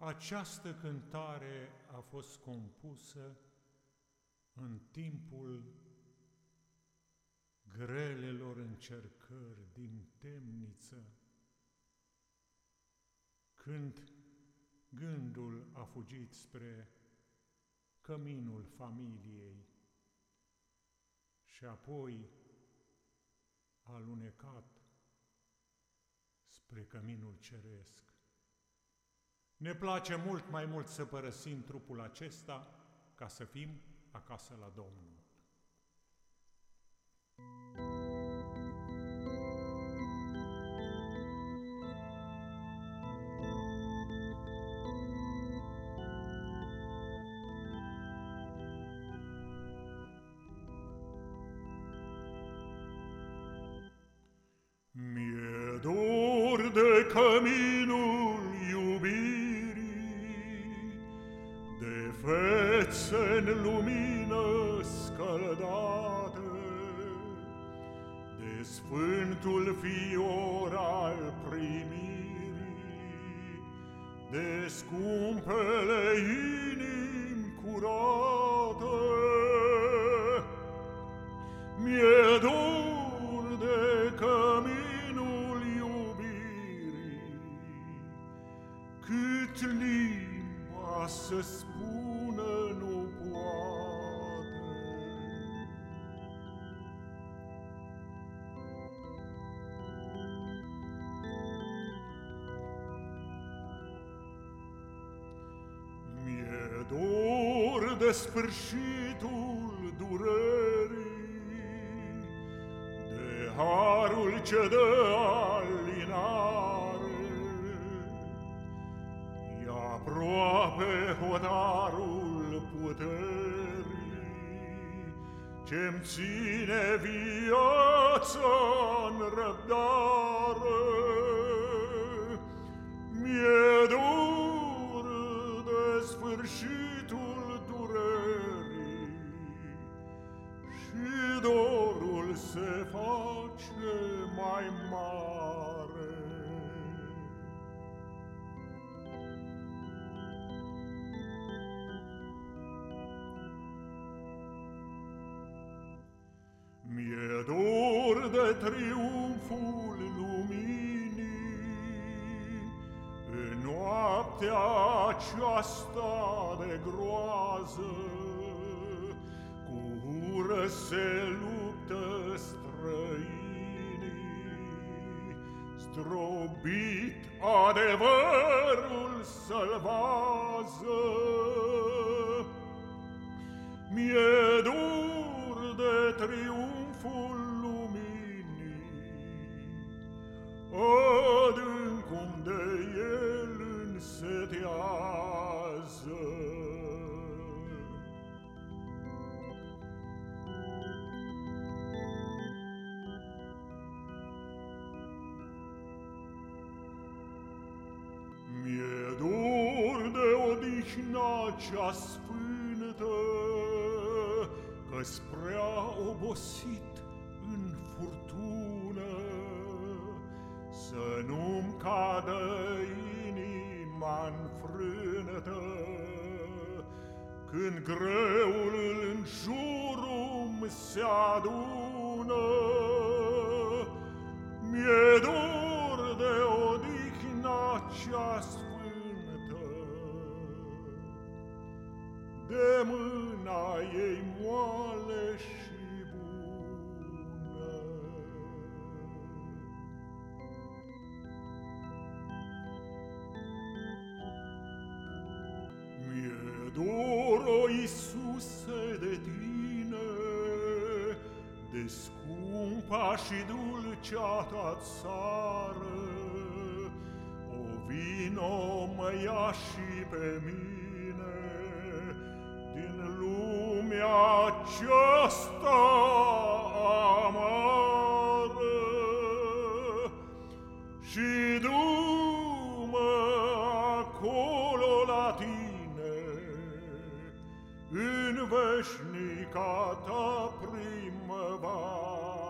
Această cântare a fost compusă în timpul grelelor încercări din temniță, când gândul a fugit spre căminul familiei și apoi a alunecat spre căminul ceresc. Ne place mult mai mult să părăsim trupul acesta ca să fim acasă la Domnul. Mi-e dor de căminul fețe în lumină scăldate, de sfântul fior al primirii, de scumpele inimi curate. Mi-e dor de căminul iubirii, cât limba să spun dor de sfârșitul durerii, de harul ce dă alinare, e aproape hotarul puterii, ce-mi ține viața în răbdare. De triumful luminii în noaptea aceasta de groază, cu ură se luptă străinii, strobit adevărul sălvază. Mi-e dur însetează. Mi-e dor de odihna cea sfântă, că sprea obosit când greul în jurul se adună. Mi-e dor de odihna cea sfântă, de mâna ei moale și Iisuse, de tine, de scumpa și dulcea ta țară, o vino mă ia și pe mine din lumea aceasta În veșnica ta primăvară.